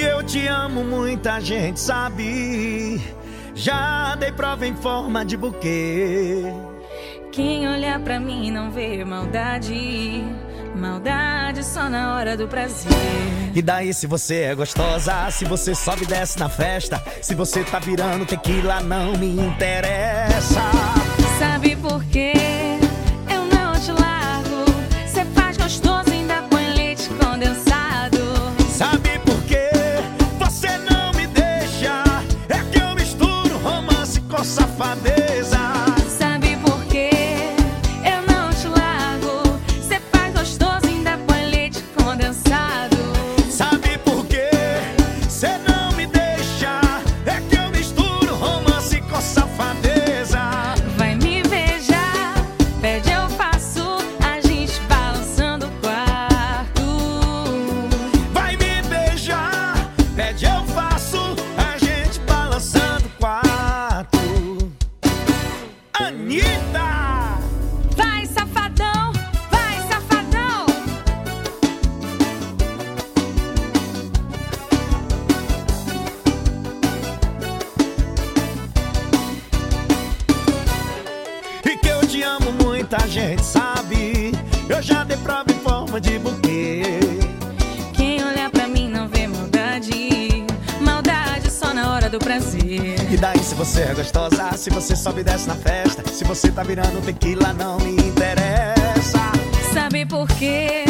eu te amo, muita gente sabe. Já dei prova em forma de buquê. Quem olhar pra mim não vê maldade. Maldade só na hora do prazer. E daí se você é gostosa, se você sobe e desce na festa, se você tá virando tequila, não me interessa. Anitta! Vai, safadão, vai, safadão. E que eu te amo, muita gente sabe. Eu já dei prova em forma de buquê. do prazer. E daí se você é gostosa, se você sobe e desce na festa, se você tá virando tequila, não me interessa. Sabe por quê?